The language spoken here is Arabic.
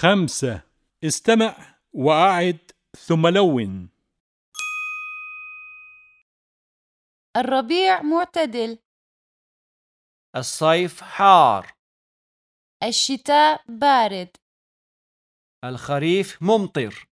خمسة. استمع وأعد ثم لون. الربيع معتدل. الصيف حار. الشتاء بارد. الخريف ممطر.